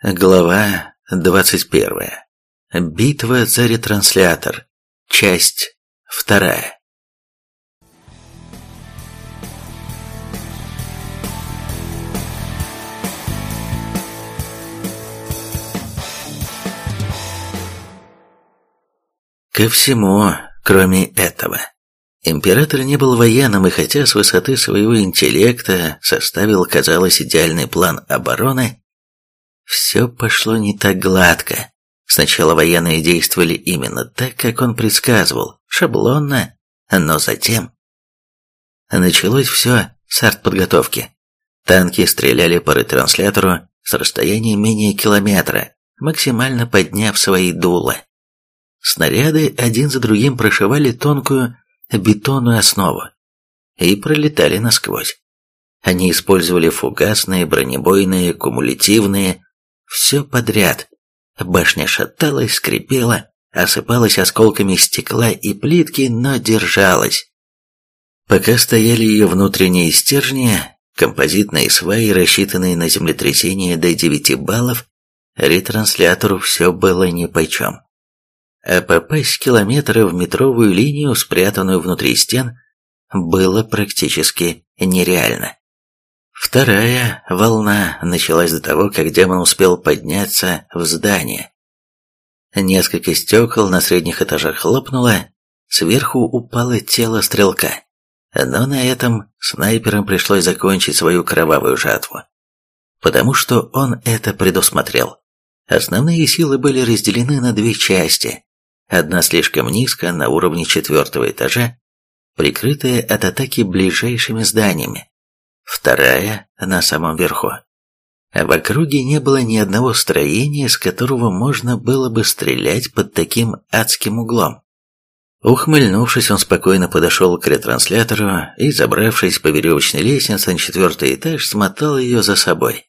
Глава 21. Битва за ретранслятор. Часть 2. Ко всему, кроме этого. Император не был военным, и хотя с высоты своего интеллекта составил, казалось, идеальный план обороны, все пошло не так гладко. Сначала военные действовали именно так, как он предсказывал, шаблонно, но затем... Началось все с артподготовки. Танки стреляли по ретранслятору с расстояния менее километра, максимально подняв свои дула. Снаряды один за другим прошивали тонкую бетонную основу и пролетали насквозь. Они использовали фугасные, бронебойные, кумулятивные, все подряд. Башня шаталась, скрипела, осыпалась осколками стекла и плитки, но держалась. Пока стояли ее внутренние стержни, композитные сваи, рассчитанные на землетрясение до 9 баллов, ретранслятору все было нипочем. А попасть километры в метровую линию, спрятанную внутри стен, было практически нереально. Вторая волна началась до того, как демон успел подняться в здание. Несколько стекол на средних этажах хлопнуло, сверху упало тело стрелка. Но на этом снайперам пришлось закончить свою кровавую жатву. Потому что он это предусмотрел. Основные силы были разделены на две части. Одна слишком низко, на уровне четвертого этажа, прикрытая от атаки ближайшими зданиями вторая на самом верху. В округе не было ни одного строения, с которого можно было бы стрелять под таким адским углом. Ухмыльнувшись, он спокойно подошел к ретранслятору и, забравшись по веревочной лестнице на четвертый этаж, смотал ее за собой.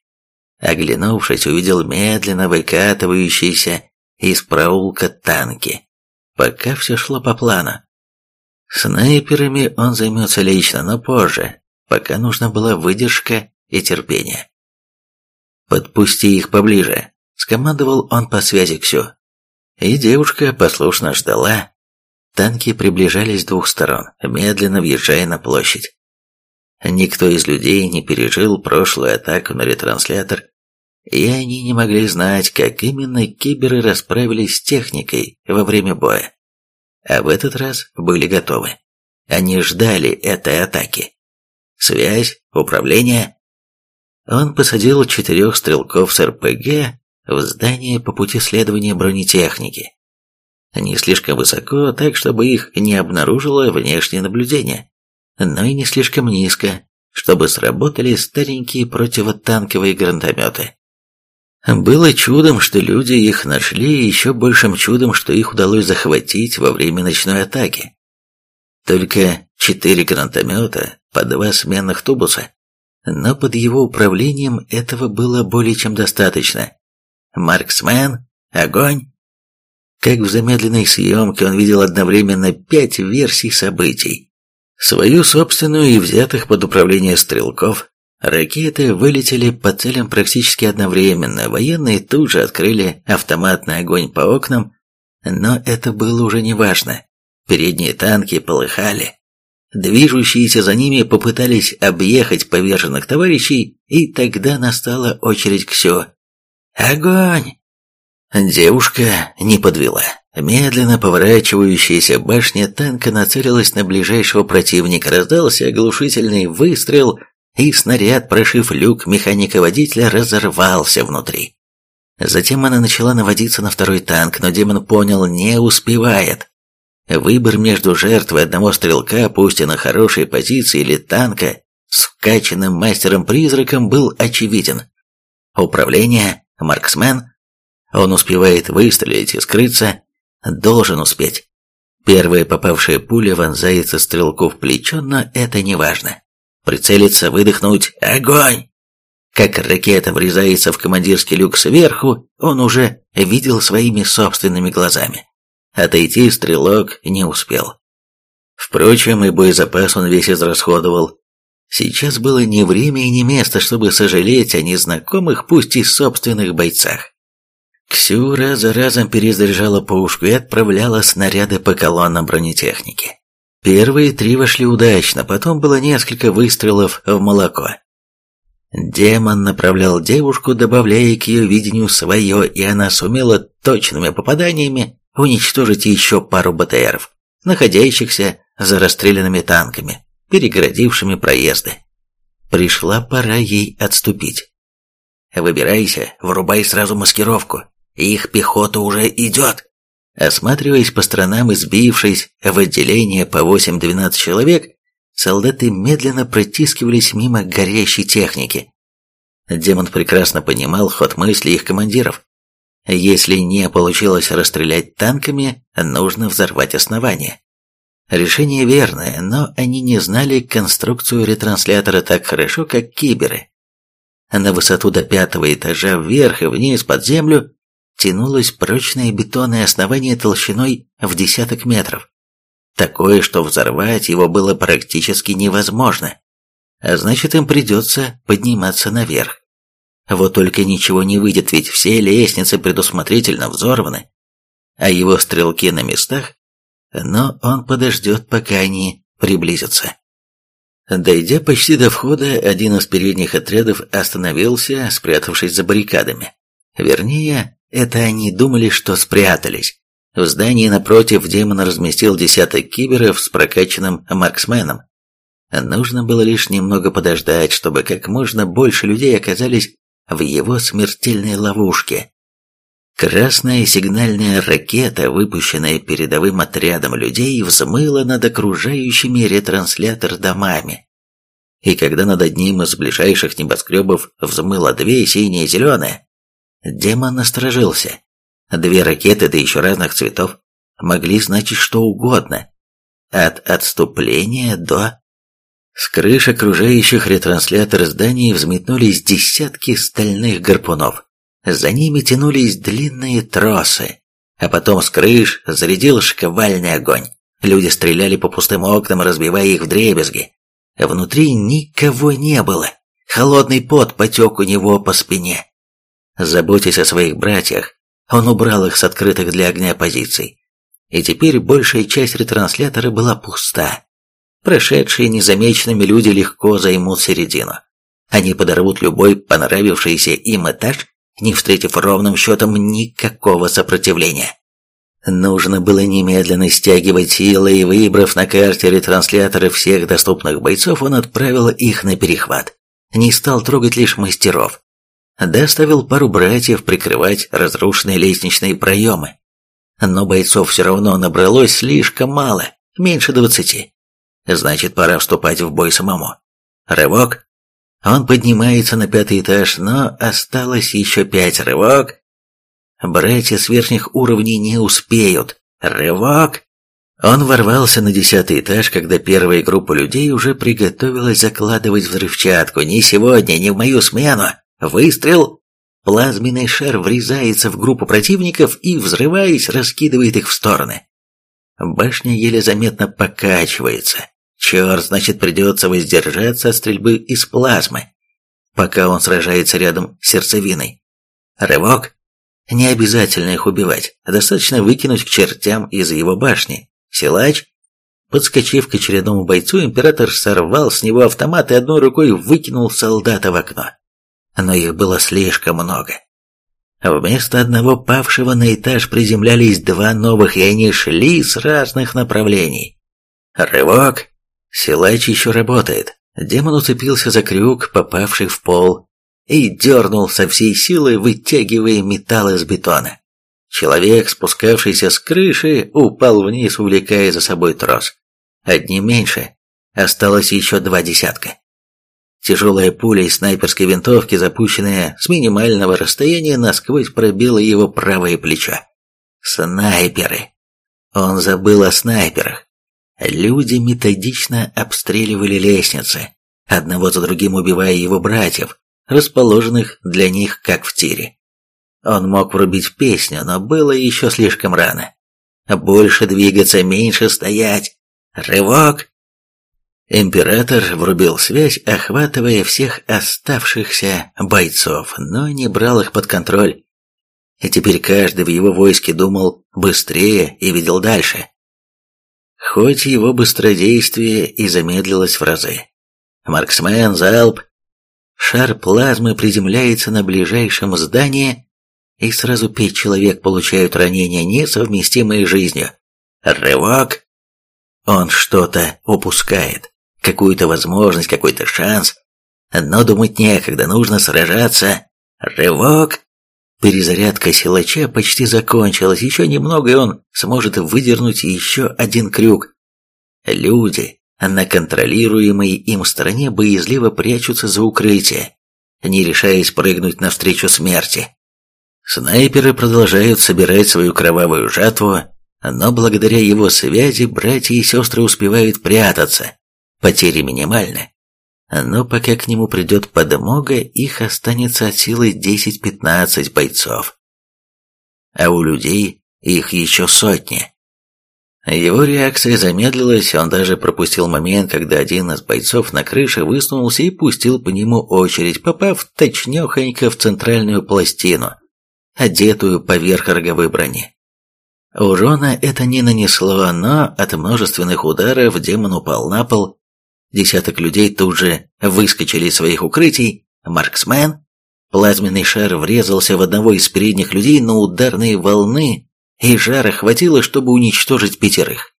Оглянувшись, увидел медленно выкатывающиеся из проулка танки. Пока все шло по плану. Снайперами он займется лично, но позже, пока нужна была выдержка и терпение. «Подпусти их поближе», — скомандовал он по связи Ксю. И девушка послушно ждала. Танки приближались с двух сторон, медленно въезжая на площадь. Никто из людей не пережил прошлую атаку на ретранслятор, и они не могли знать, как именно киберы расправились с техникой во время боя. А в этот раз были готовы. Они ждали этой атаки связь, управление. Он посадил четырех стрелков с РПГ в здание по пути следования бронетехники. Не слишком высоко, так чтобы их не обнаружило внешнее наблюдение, но и не слишком низко, чтобы сработали старенькие противотанковые гранатометы. Было чудом, что люди их нашли, и еще большим чудом, что их удалось захватить во время ночной атаки. Только четыре гранатомета по два сменных тубуса, но под его управлением этого было более чем достаточно. «Марксмен! Огонь!» Как в замедленной съемке он видел одновременно пять версий событий. Свою собственную и взятых под управление стрелков. Ракеты вылетели по целям практически одновременно, военные тут же открыли автоматный огонь по окнам, но это было уже неважно. Передние танки полыхали, Движущиеся за ними попытались объехать поверженных товарищей, и тогда настала очередь Ксю. «Огонь!» Девушка не подвела. Медленно поворачивающаяся башня танка нацелилась на ближайшего противника, раздался оглушительный выстрел, и снаряд, прошив люк механика-водителя, разорвался внутри. Затем она начала наводиться на второй танк, но демон понял, не успевает. Выбор между жертвой одного стрелка, пусть и на хорошей позиции, или танка с вкачанным мастером-призраком был очевиден. Управление, марксмен, он успевает выстрелить и скрыться, должен успеть. Первая попавшая пуля вонзается стрелку в плечо, но это не важно. Прицелиться, выдохнуть, огонь! Как ракета врезается в командирский люк сверху, он уже видел своими собственными глазами. Отойти стрелок не успел. Впрочем, и боезапас он весь израсходовал. Сейчас было не время и не место, чтобы сожалеть о незнакомых, пусть и собственных бойцах. Ксю раз за разом перезаряжала пушку и отправляла снаряды по колоннам бронетехники. Первые три вошли удачно, потом было несколько выстрелов в молоко. Демон направлял девушку, добавляя к ее видению свое, и она сумела точными попаданиями уничтожить еще пару БТРов, находящихся за расстрелянными танками, перегородившими проезды. Пришла пора ей отступить. «Выбирайся, врубай сразу маскировку. Их пехота уже идет!» Осматриваясь по сторонам и сбившись в отделение по 8-12 человек, солдаты медленно протискивались мимо горящей техники. Демон прекрасно понимал ход мысли их командиров. Если не получилось расстрелять танками, нужно взорвать основание. Решение верное, но они не знали конструкцию ретранслятора так хорошо, как киберы. На высоту до пятого этажа вверх и вниз под землю тянулось прочное бетонное основание толщиной в десяток метров. Такое, что взорвать его было практически невозможно. А значит, им придется подниматься наверх. Вот только ничего не выйдет, ведь все лестницы предусмотрительно взорваны, а его стрелки на местах но он подождет, пока они приблизятся. Дойдя почти до входа, один из передних отрядов остановился, спрятавшись за баррикадами. Вернее, это они думали, что спрятались. В здании напротив демон разместил десяток киберов с прокачанным марксменом. Нужно было лишь немного подождать, чтобы как можно больше людей оказались в его смертельной ловушке. Красная сигнальная ракета, выпущенная передовым отрядом людей, взмыла над окружающими ретранслятор домами. И когда над одним из ближайших небоскребов взмыло две синие и зеленые, демон насторожился. Две ракеты, да еще разных цветов, могли значить что угодно. От отступления до... С крыш окружающих ретранслятор зданий взметнулись десятки стальных гарпунов. За ними тянулись длинные тросы, а потом с крыш зарядил шквальный огонь. Люди стреляли по пустым окнам, разбивая их в дребезги. Внутри никого не было. Холодный пот потек у него по спине. Заботясь о своих братьях, он убрал их с открытых для огня позиций. И теперь большая часть ретранслятора была пуста. Прошедшие незамеченными люди легко займут середину. Они подорвут любой понравившийся им этаж не встретив ровным счетом никакого сопротивления. Нужно было немедленно стягивать силы, и выбрав на карте ретрансляторы всех доступных бойцов, он отправил их на перехват. Не стал трогать лишь мастеров. Доставил пару братьев прикрывать разрушенные лестничные проемы. Но бойцов все равно набралось слишком мало, меньше двадцати. Значит, пора вступать в бой самому. Рывок, он поднимается на пятый этаж, но осталось еще пять рывок. Братья с верхних уровней не успеют. Рывок! Он ворвался на десятый этаж, когда первая группа людей уже приготовилась закладывать взрывчатку. Не сегодня, не в мою смену. Выстрел! Плазменный шар врезается в группу противников и, взрываясь, раскидывает их в стороны. Башня еле заметно покачивается. Черт, значит, придется воздержаться от стрельбы из плазмы, пока он сражается рядом с сердцевиной. Рывок. Не обязательно их убивать, достаточно выкинуть к чертям из его башни. Силач. Подскочив к очередному бойцу, император сорвал с него автомат и одной рукой выкинул солдата в окно. Но их было слишком много. Вместо одного павшего на этаж приземлялись два новых, и они шли с разных направлений. Рывок. Силач еще работает. Демон уцепился за крюк, попавший в пол, и дернул со всей силы, вытягивая металл из бетона. Человек, спускавшийся с крыши, упал вниз, увлекая за собой трос. Одним меньше. Осталось еще два десятка. Тяжелая пуля из снайперской винтовки, запущенная с минимального расстояния, насквозь пробила его правое плечо. Снайперы. Он забыл о снайперах. Люди методично обстреливали лестницы, одного за другим убивая его братьев, расположенных для них как в тире. Он мог врубить песню, но было еще слишком рано. Больше двигаться, меньше стоять. Рывок! Император врубил связь, охватывая всех оставшихся бойцов, но не брал их под контроль. И теперь каждый в его войске думал быстрее и видел дальше. Хоть его быстродействие и замедлилось в разы. Марксмен, залп. Шар плазмы приземляется на ближайшем здании, и сразу пять человек получают ранения, несовместимые с жизнью. Рывок. Он что-то упускает какую-то возможность, какой-то шанс. Но думать некогда, нужно сражаться. Рывок. Перезарядка силача почти закончилась, еще немного, и он сможет выдернуть еще один крюк. Люди на контролируемой им стороне боязливо прячутся за укрытие, не решаясь прыгнуть навстречу смерти. Снайперы продолжают собирать свою кровавую жатву, но благодаря его связи братья и сестры успевают прятаться, Потери минимальны. Но пока к нему придет подмога, их останется от силы 10-15 бойцов. А у людей их еще сотни. Его реакция замедлилась, он даже пропустил момент, когда один из бойцов на крыше высунулся и пустил по нему очередь, попав точнёхонько в центральную пластину, одетую поверх роговой брони. Урона это не нанесло, но от множественных ударов демон упал на пол, Десяток людей тут же выскочили из своих укрытий. Марксмен. Плазменный шар врезался в одного из передних людей, но ударные волны и жара хватило, чтобы уничтожить пятерых.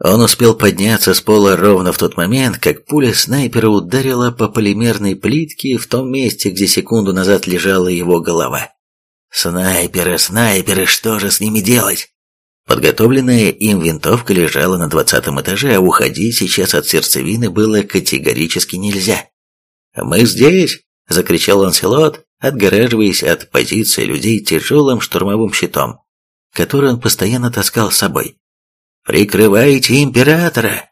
Он успел подняться с пола ровно в тот момент, как пуля снайпера ударила по полимерной плитке в том месте, где секунду назад лежала его голова. «Снайперы, снайперы, что же с ними делать?» Подготовленная им винтовка лежала на двадцатом этаже, а уходить сейчас от сердцевины было категорически нельзя. «Мы здесь!» – закричал Ланселот, отгораживаясь от позиции людей тяжелым штурмовым щитом, который он постоянно таскал с собой. «Прикрывайте императора!»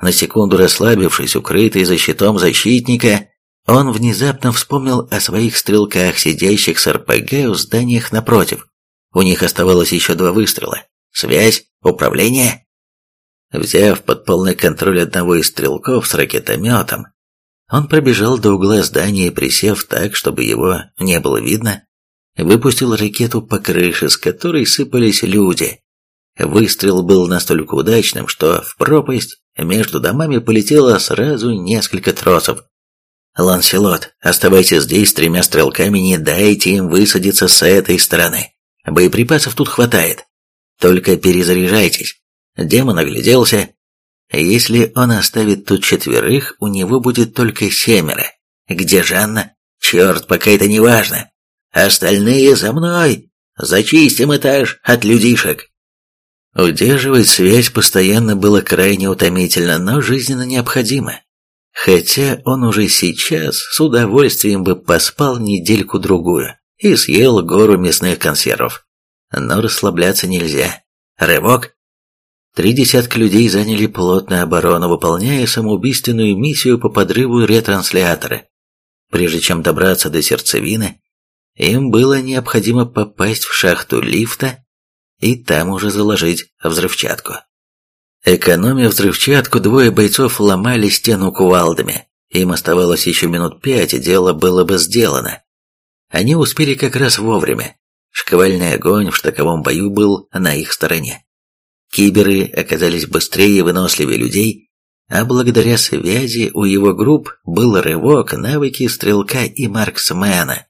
На секунду расслабившись, укрытый за щитом защитника, он внезапно вспомнил о своих стрелках, сидящих с РПГ в зданиях напротив. У них оставалось еще два выстрела. Связь? Управление?» Взяв под полный контроль одного из стрелков с ракетометом, он пробежал до угла здания, присев так, чтобы его не было видно, выпустил ракету по крыше, с которой сыпались люди. Выстрел был настолько удачным, что в пропасть между домами полетело сразу несколько тросов. «Ланселот, оставайтесь здесь с тремя стрелками, не дайте им высадиться с этой стороны. Боеприпасов тут хватает. Только перезаряжайтесь. Демон огляделся. Если он оставит тут четверых, у него будет только семеро. Где Жанна? Черт, пока это не важно. Остальные за мной. Зачистим этаж от людишек. Удерживать связь постоянно было крайне утомительно, но жизненно необходимо. Хотя он уже сейчас с удовольствием бы поспал недельку-другую и съел гору мясных консервов но расслабляться нельзя. Рывок. Три десятка людей заняли плотную оборону, выполняя самоубийственную миссию по подрыву ретранслятора. Прежде чем добраться до сердцевины, им было необходимо попасть в шахту лифта и там уже заложить взрывчатку. Экономя взрывчатку, двое бойцов ломали стену кувалдами. Им оставалось еще минут пять, и дело было бы сделано. Они успели как раз вовремя. Шквальный огонь в штаковом бою был на их стороне. Киберы оказались быстрее и выносливее людей, а благодаря связи у его групп был рывок, навыки стрелка и марксмена.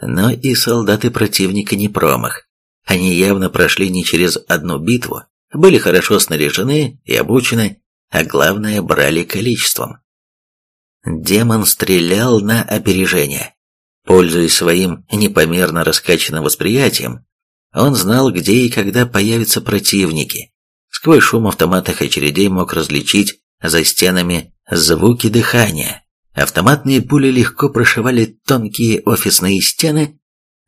Но и солдаты противника не промах. Они явно прошли не через одну битву, были хорошо снаряжены и обучены, а главное брали количеством. Демон стрелял на опережение. Пользуясь своим непомерно раскачанным восприятием, он знал, где и когда появятся противники. Сквозь шум автоматных очередей мог различить за стенами звуки дыхания. Автоматные пули легко прошивали тонкие офисные стены,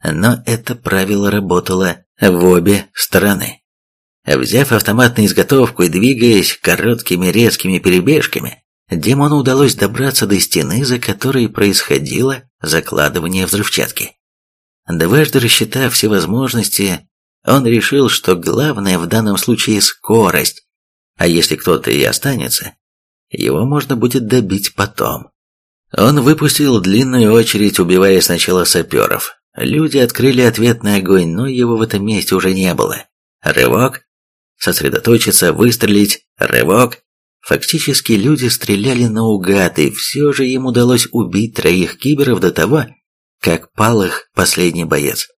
но это правило работало в обе стороны. Взяв автомат на изготовку и двигаясь короткими резкими перебежками, демону удалось добраться до стены, за которой происходило закладывание взрывчатки. Дважды рассчитав все возможности, он решил, что главное в данном случае скорость, а если кто-то и останется, Его можно будет добить потом. Он выпустил длинную очередь, убивая сначала саперов. Люди открыли ответный огонь, но его в этом месте уже не было. Рывок. Сосредоточиться, выстрелить. Рывок. Фактически люди стреляли наугад, и все же им удалось убить троих киберов до того, как пал их последний боец.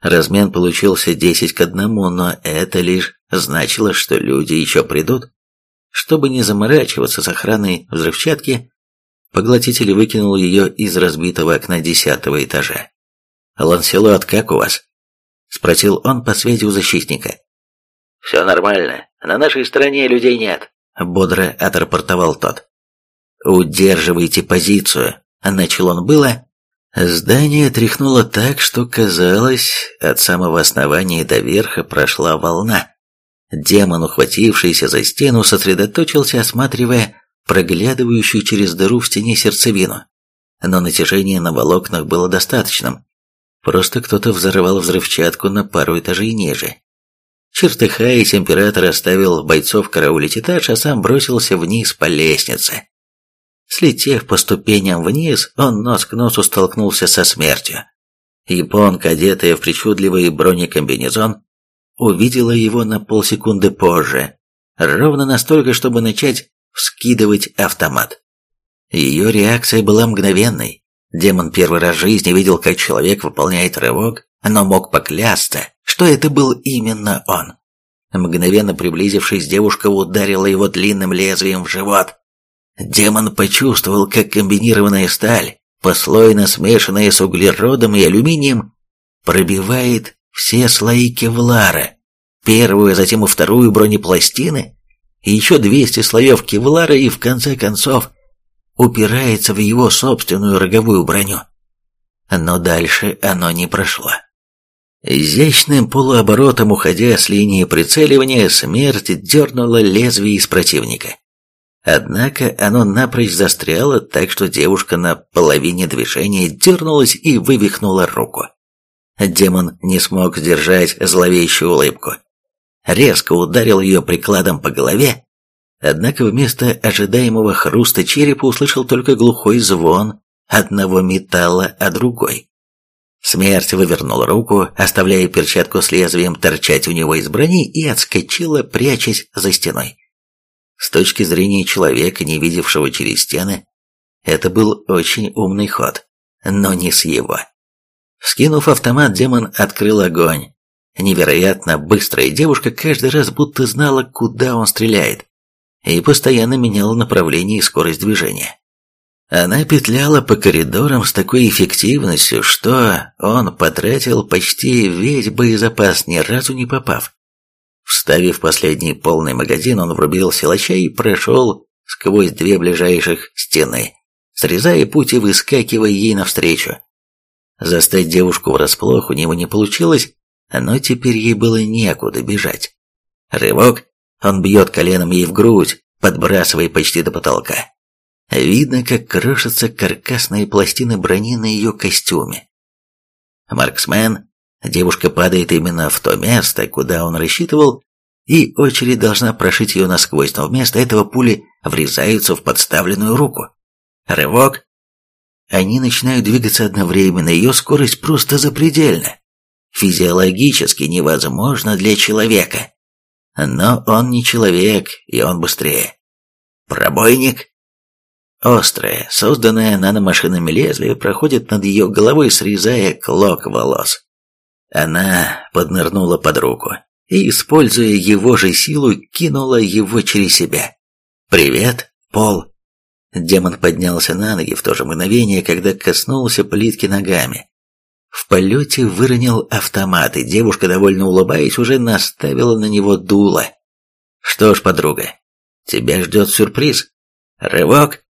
Размен получился 10 к одному, но это лишь значило, что люди еще придут. Чтобы не заморачиваться с охраной взрывчатки, поглотитель выкинул ее из разбитого окна десятого этажа. «Ланселот, как у вас?» — спросил он по связи у защитника. «Все нормально. На нашей стороне людей нет», — бодро отрапортовал тот. «Удерживайте позицию», — начал он было. Здание тряхнуло так, что казалось, от самого основания до верха прошла волна. Демон, ухватившийся за стену, сосредоточился, осматривая проглядывающую через дыру в стене сердцевину. Но натяжение на волокнах было достаточным. Просто кто-то взорвал взрывчатку на пару этажей ниже. Чертыхаясь, император оставил бойцов караулить этаж, а сам бросился вниз по лестнице. Слетев по ступеням вниз, он нос к носу столкнулся со смертью. Японка, одетая в причудливый бронекомбинезон, увидела его на полсекунды позже, ровно настолько, чтобы начать вскидывать автомат. Ее реакция была мгновенной. Демон первый раз в жизни видел, как человек выполняет рывок, но мог поклясться, что это был именно он. Мгновенно приблизившись, девушка ударила его длинным лезвием в живот. Демон почувствовал, как комбинированная сталь, послойно смешанная с углеродом и алюминием, пробивает все слои кевлара, первую, а затем и вторую бронепластины, и еще 200 слоев кевлара и, в конце концов, упирается в его собственную роговую броню. Но дальше оно не прошло. Изящным полуоборотом, уходя с линии прицеливания, смерть дернула лезвие из противника. Однако оно напрочь застряло, так что девушка на половине движения дернулась и вывихнула руку. Демон не смог сдержать зловещую улыбку. Резко ударил ее прикладом по голове, однако вместо ожидаемого хруста черепа услышал только глухой звон одного металла, а другой. Смерть вывернула руку, оставляя перчатку с лезвием торчать у него из брони, и отскочила, прячась за стеной. С точки зрения человека, не видевшего через стены, это был очень умный ход, но не с его. Скинув автомат, демон открыл огонь. Невероятно быстрая девушка каждый раз будто знала, куда он стреляет, и постоянно меняла направление и скорость движения. Она петляла по коридорам с такой эффективностью, что он потратил почти весь боезапас, ни разу не попав. Вставив последний полный магазин, он врубил силача и прошел сквозь две ближайших стены, срезая путь и выскакивая ей навстречу. Застать девушку врасплох у него не получилось, но теперь ей было некуда бежать. Рывок, он бьет коленом ей в грудь, подбрасывая почти до потолка. Видно, как крошатся каркасные пластины брони на ее костюме. Марксмен, девушка падает именно в то место, куда он рассчитывал, и очередь должна прошить ее насквозь, но вместо этого пули врезаются в подставленную руку. Рывок, они начинают двигаться одновременно, ее скорость просто запредельна. Физиологически невозможно для человека. Но он не человек, и он быстрее. Пробойник. Острое, созданное наномашинами лезвие, проходит над ее головой, срезая клок волос. Она поднырнула под руку и, используя его же силу, кинула его через себя. «Привет, Пол!» Демон поднялся на ноги в то же мгновение, когда коснулся плитки ногами. В полете выронил автомат, и девушка, довольно улыбаясь, уже наставила на него дуло. «Что ж, подруга, тебя ждет сюрприз. Рывок!»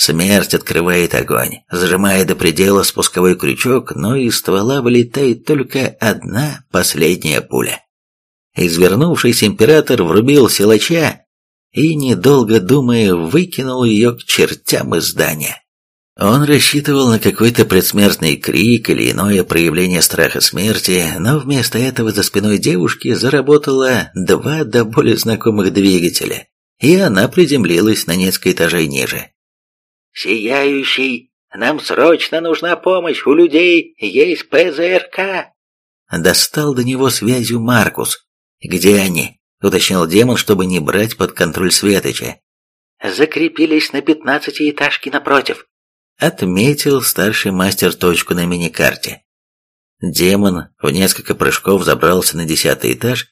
Смерть открывает огонь, зажимая до предела спусковой крючок, но из ствола вылетает только одна последняя пуля. Извернувшийся император врубил силача, и, недолго думая, выкинул ее к чертям из здания. Он рассчитывал на какой-то предсмертный крик или иное проявление страха смерти, но вместо этого за спиной девушки заработало два до более знакомых двигателя, и она приземлилась на несколько этажей ниже. «Сияющий, нам срочно нужна помощь, у людей есть ПЗРК!» Достал до него связью Маркус. «Где они?» — уточнил демон, чтобы не брать под контроль Светоча. «Закрепились на пятнадцатиэтажке напротив», — отметил старший мастер точку на миникарте. Демон в несколько прыжков забрался на десятый этаж.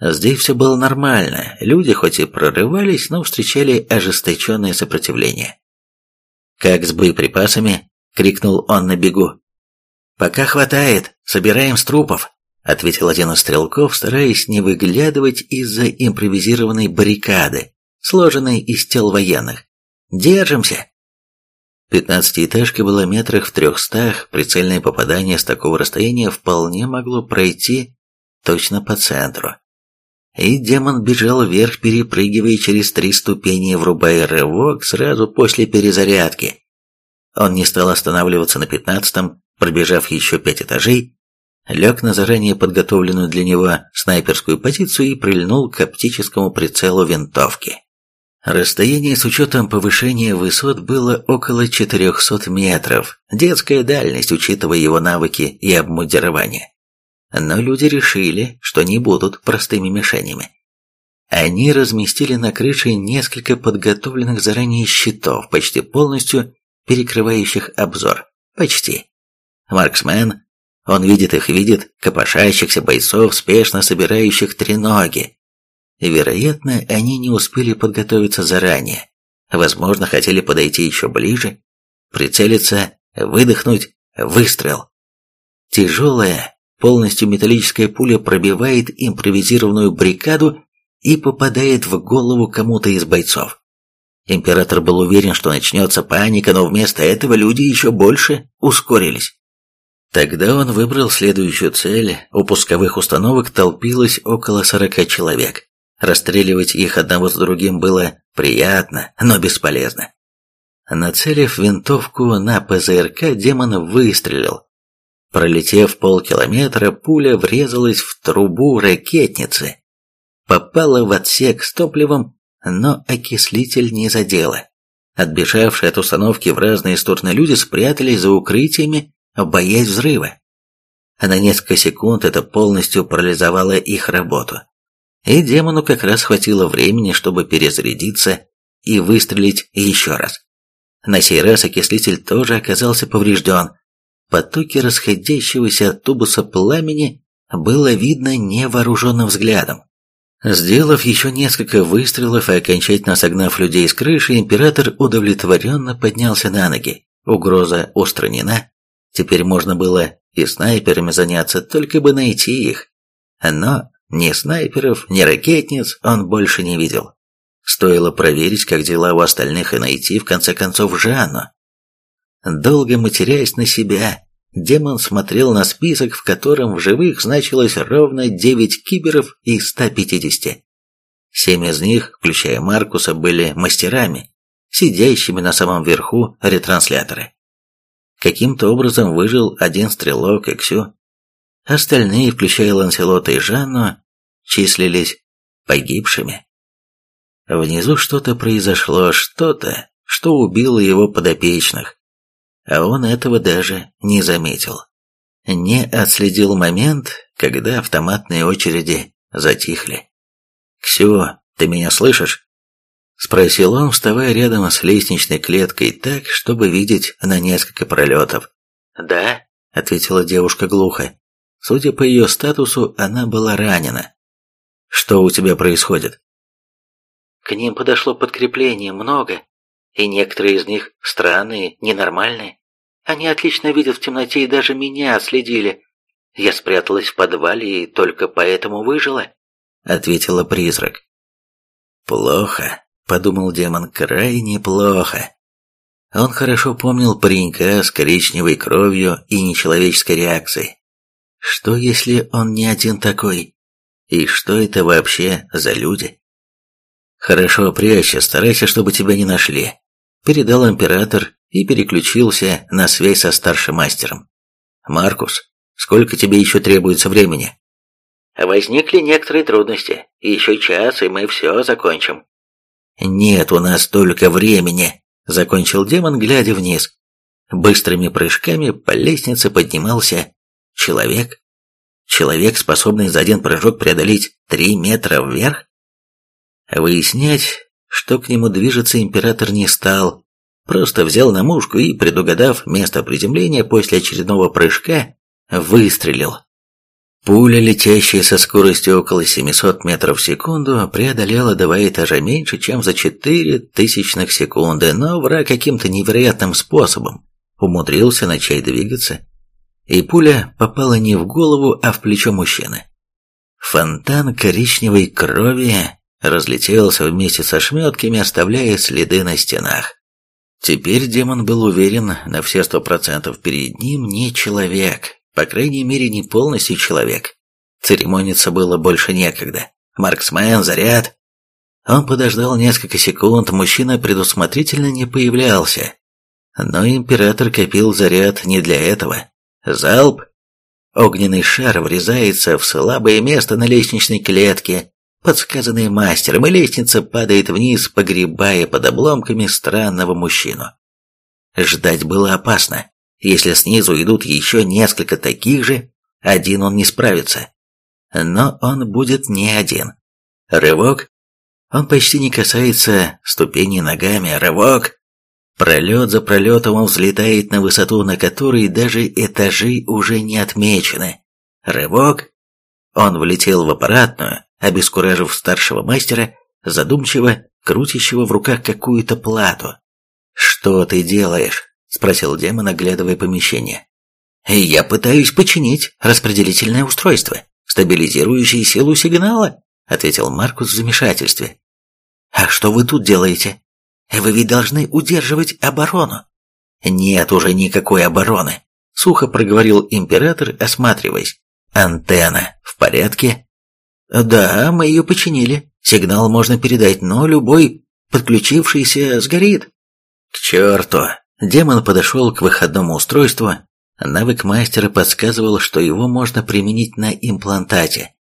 Здесь все было нормально, люди хоть и прорывались, но встречали ожесточенное сопротивление. «Как с боеприпасами?» — крикнул он на бегу. «Пока хватает, собираем с трупов», — ответил один из стрелков, стараясь не выглядывать из-за импровизированной баррикады, сложенной из тел военных. «Держимся!» Пятнадцатиэтажка была метрах в трехстах, прицельное попадание с такого расстояния вполне могло пройти точно по центру. И демон бежал вверх, перепрыгивая через три ступени, врубая рывок сразу после перезарядки. Он не стал останавливаться на пятнадцатом, пробежав еще пять этажей, лег на заранее подготовленную для него снайперскую позицию и прильнул к оптическому прицелу винтовки. Расстояние с учетом повышения высот было около 400 метров, детская дальность, учитывая его навыки и обмундирование. Но люди решили, что не будут простыми мишенями. Они разместили на крыше несколько подготовленных заранее щитов, почти полностью перекрывающих обзор. Почти. Марксмен, он видит их, видит копошащихся бойцов, спешно собирающих треноги, Вероятно, они не успели подготовиться заранее. Возможно, хотели подойти еще ближе, прицелиться, выдохнуть, выстрел. Тяжелая, полностью металлическая пуля пробивает импровизированную бригаду и попадает в голову кому-то из бойцов. Император был уверен, что начнется паника, но вместо этого люди еще больше ускорились. Тогда он выбрал следующую цель. У пусковых установок толпилось около сорока человек. Расстреливать их одного с другим было приятно, но бесполезно. Нацелив винтовку на ПЗРК, демон выстрелил. Пролетев полкилометра, пуля врезалась в трубу ракетницы. Попала в отсек с топливом, но окислитель не задела. Отбежавшие от установки в разные стороны люди спрятались за укрытиями, боясь взрыва. На несколько секунд это полностью парализовало их работу и демону как раз хватило времени, чтобы перезарядиться и выстрелить еще раз. На сей раз окислитель тоже оказался поврежден. Потоки расходящегося от тубуса пламени было видно невооруженным взглядом. Сделав еще несколько выстрелов и окончательно согнав людей с крыши, император удовлетворенно поднялся на ноги. Угроза устранена. Теперь можно было и снайперами заняться, только бы найти их. Но ни снайперов, ни ракетниц он больше не видел. Стоило проверить, как дела у остальных, и найти, в конце концов, Жанну. Долго матерясь на себя, демон смотрел на список, в котором в живых значилось ровно 9 киберов из 150. Семь из них, включая Маркуса, были мастерами, сидящими на самом верху ретранслятора. Каким-то образом выжил один стрелок Эксю, Остальные, включая Ланселота и Жанну, числились погибшими. Внизу что-то произошло, что-то, что убило его подопечных, а он этого даже не заметил. Не отследил момент, когда автоматные очереди затихли. «Ксю, ты меня слышишь?» Спросил он, вставая рядом с лестничной клеткой так, чтобы видеть на несколько пролетов. «Да», — ответила девушка глухо. Судя по ее статусу, она была ранена. «Что у тебя происходит?» «К ним подошло подкрепление много, и некоторые из них странные, ненормальные. Они отлично видят в темноте и даже меня отследили. Я спряталась в подвале и только поэтому выжила», — ответила призрак. «Плохо», — подумал демон, — «крайне плохо». Он хорошо помнил паренька с коричневой кровью и нечеловеческой реакцией. Что, если он не один такой? И что это вообще за люди? Хорошо, прячься, старайся, чтобы тебя не нашли. Передал император и переключился на связь со старшим мастером. Маркус, сколько тебе еще требуется времени? Возникли некоторые трудности. Еще час, и мы все закончим. «Нет у нас только времени», — закончил демон, глядя вниз. Быстрыми прыжками по лестнице поднимался человек. Человек, способный за один прыжок преодолеть три метра вверх? Выяснять, что к нему движется император не стал, просто взял на мушку и, предугадав место приземления после очередного прыжка, выстрелил. Пуля, летящая со скоростью около 700 метров в секунду, преодолела два этажа меньше, чем за 4 тысячных секунды, но враг каким-то невероятным способом умудрился начать двигаться, и пуля попала не в голову, а в плечо мужчины. Фонтан коричневой крови разлетелся вместе со шметками, оставляя следы на стенах. Теперь демон был уверен на все сто процентов перед ним не человек, по крайней мере, не полностью человек. Церемониться было больше некогда. Марксмен, заряд. Он подождал несколько секунд, мужчина предусмотрительно не появлялся. Но император копил заряд не для этого. Залп. Огненный шар врезается в слабое место на лестничной клетке, подсказанное мастером, и лестница падает вниз, погребая под обломками странного мужчину. Ждать было опасно. Если снизу идут еще несколько таких же, один он не справится. Но он будет не один. Рывок. Он почти не касается ступени ногами. Рывок. Пролет за пролетом он взлетает на высоту, на которой даже этажи уже не отмечены. Рывок. Он влетел в аппаратную, обескуражив старшего мастера, задумчиво крутящего в руках какую-то плату. «Что ты делаешь?» — спросил демон, оглядывая помещение. «Я пытаюсь починить распределительное устройство, стабилизирующее силу сигнала», — ответил Маркус в замешательстве. «А что вы тут делаете? Вы ведь должны удерживать оборону». «Нет уже никакой обороны», — сухо проговорил император, осматриваясь. «Антенна в порядке?» «Да, мы ее починили. Сигнал можно передать, но любой подключившийся сгорит». «К черту!» Демон подошел к выходному устройству. Навык мастера подсказывал, что его можно применить на имплантате.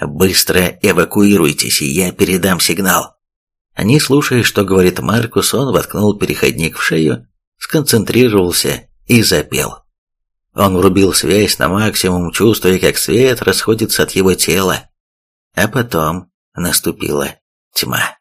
«Быстро эвакуируйтесь, и я передам сигнал». Не слушая, что говорит Маркус, он воткнул переходник в шею, сконцентрировался и запел. Он врубил связь на максимум, чувствуя, как свет расходится от его тела. А потом наступила тьма.